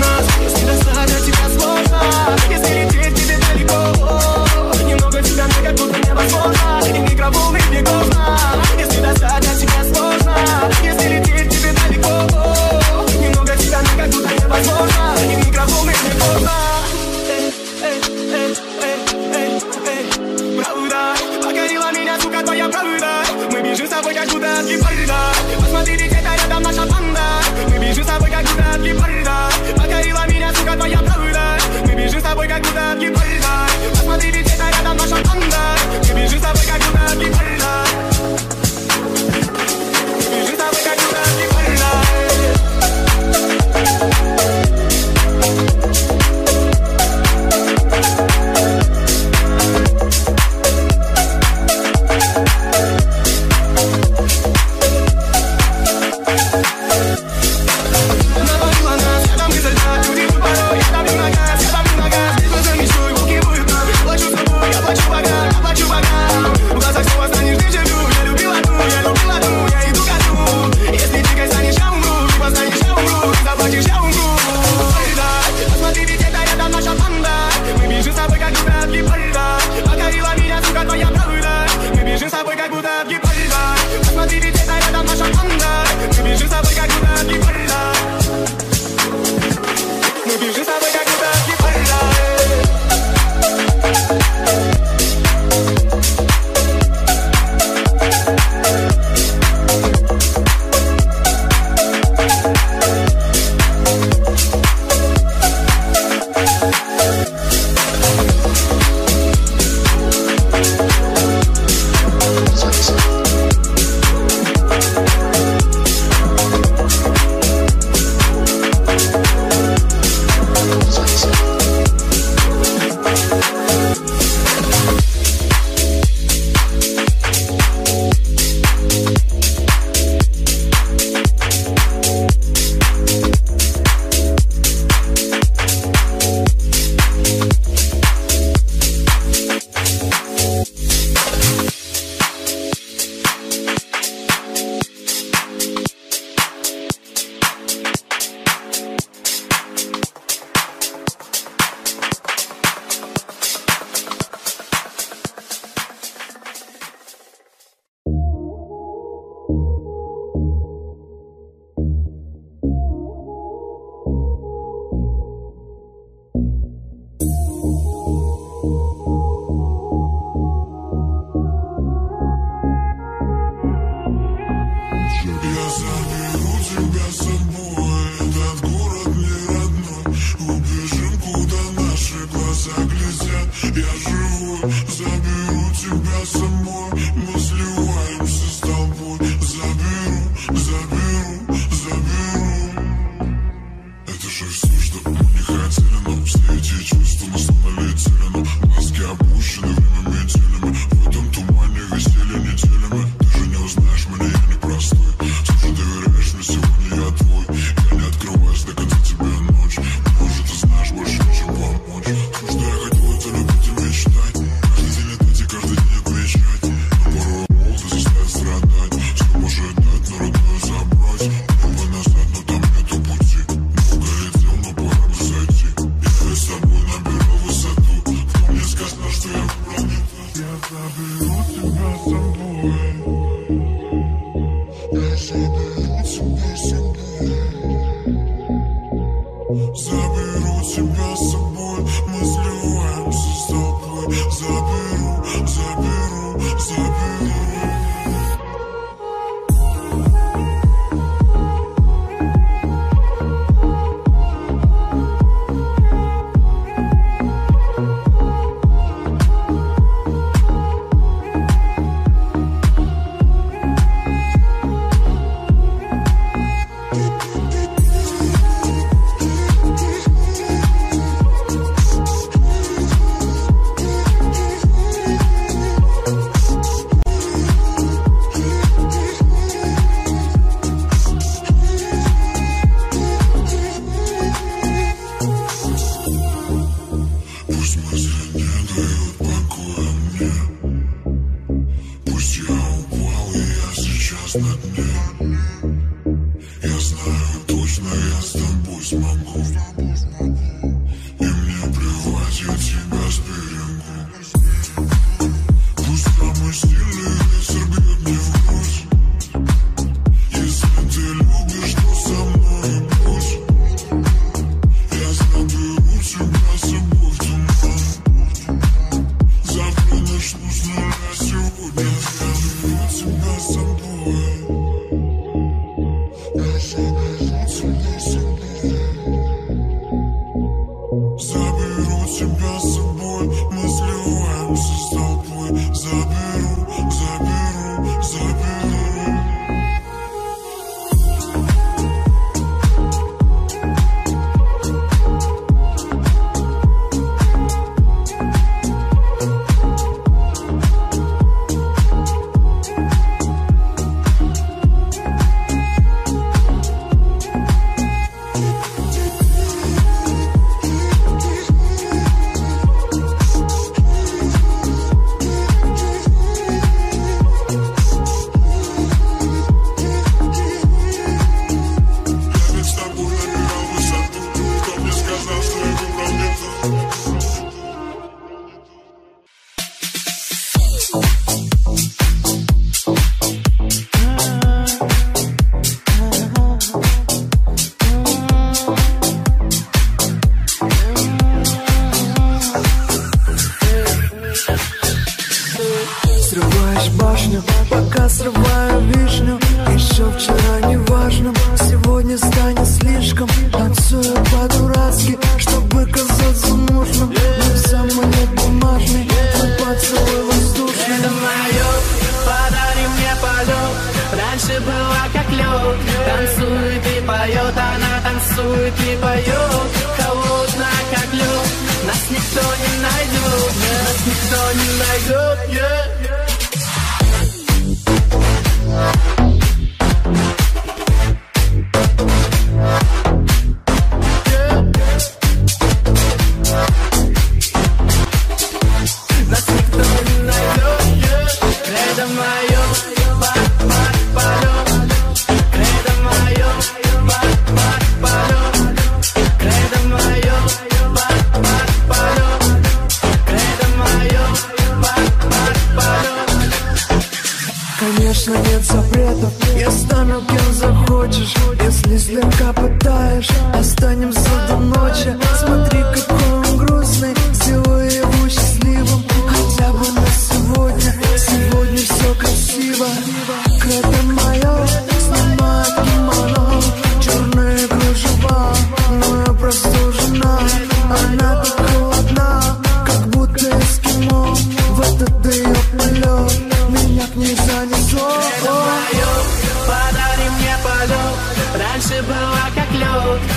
nas. See the sun.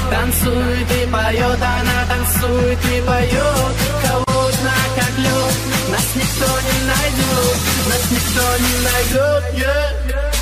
Танцует и поет, она танцует и поет Холодно, как лед, нас никто не найдет Нас никто не найдет, yeah.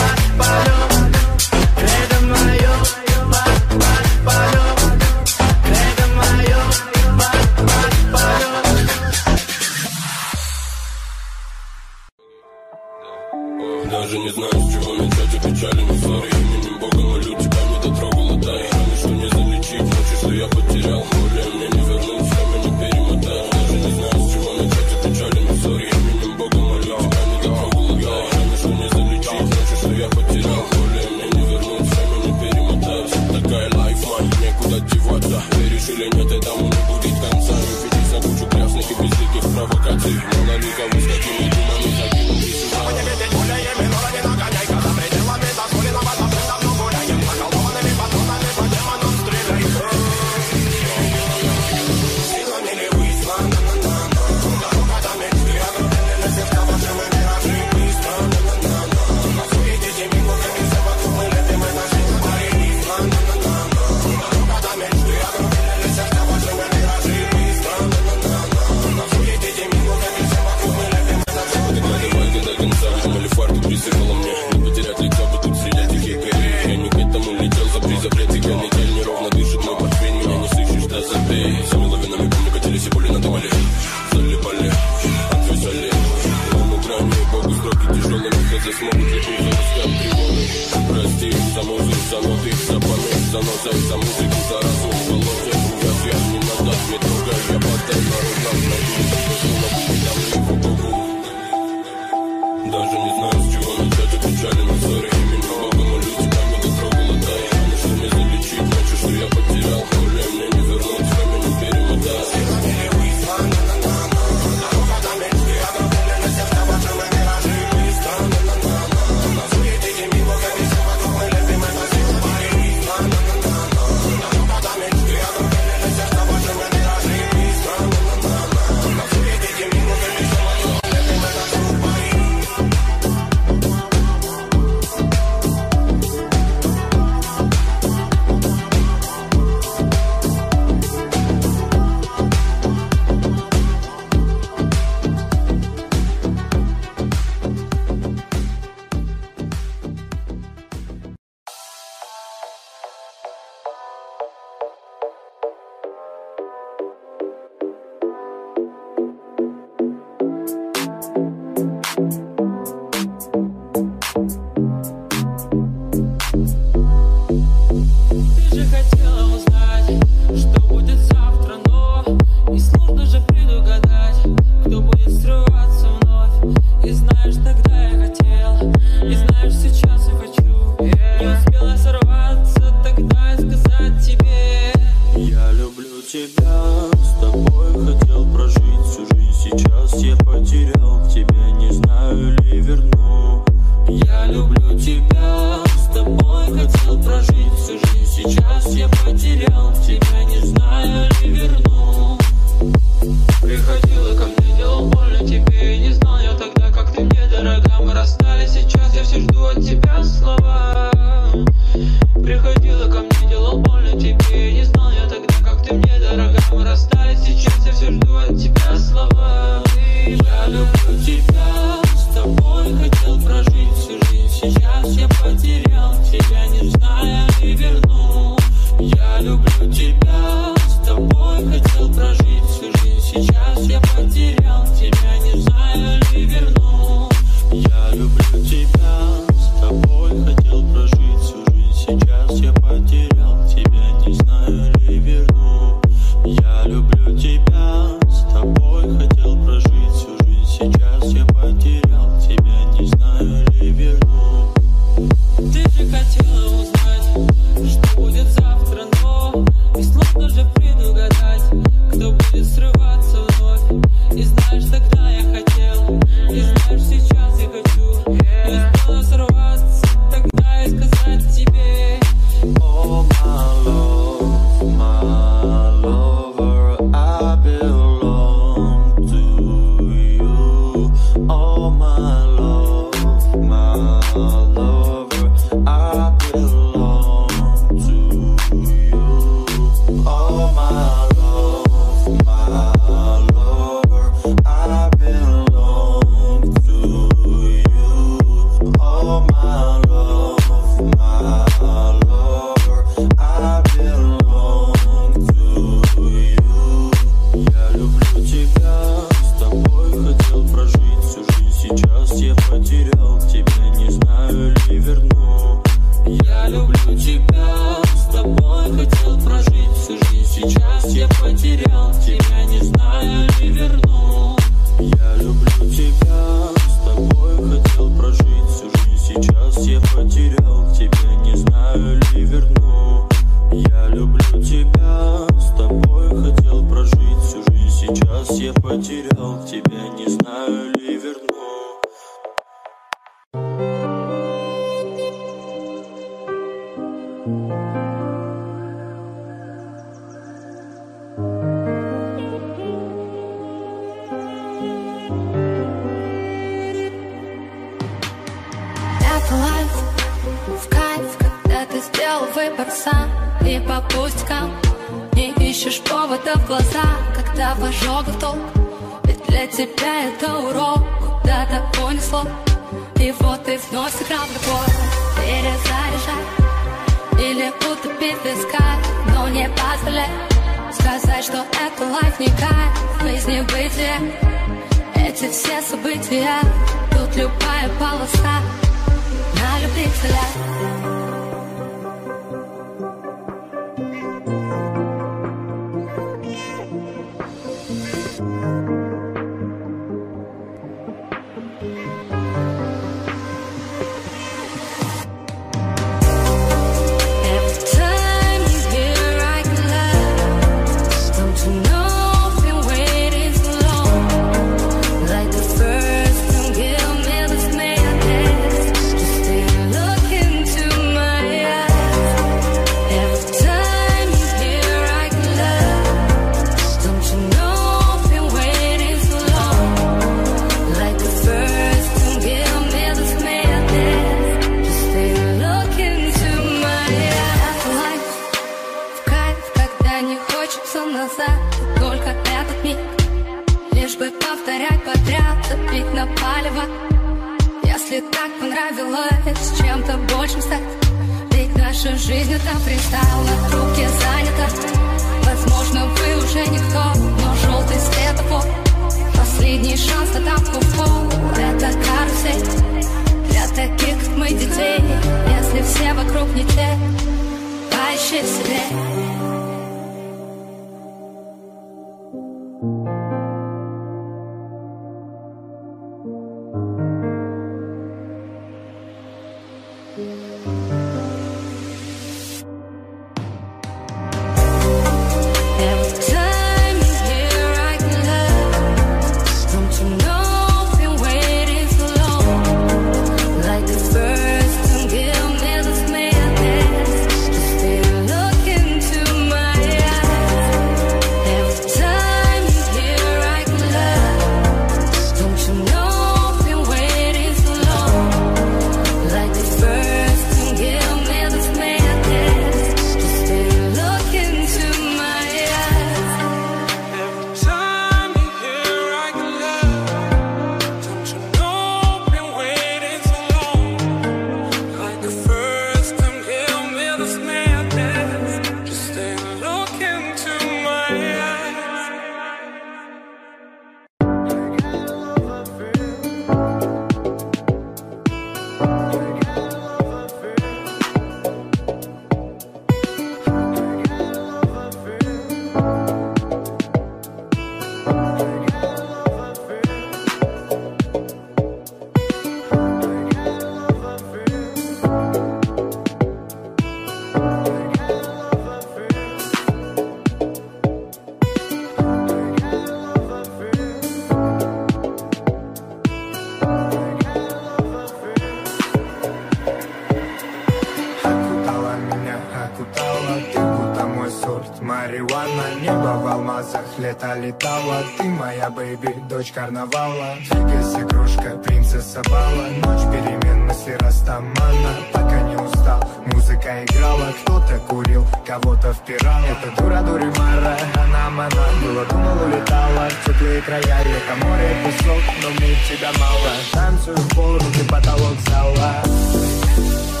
моя бэйби, дочь карнавала. Двигайся, игрушка, принцесса бала. Ночь перемен, мысли растамана. Пока не устал, музыка играла. Кто-то курил, кого-то впирал. Это дура дури мара, она мана Было, думал, улетала в теплые края Река, море, песок, но мне тебя мало. Танцую в пол, руки типа потолок зала.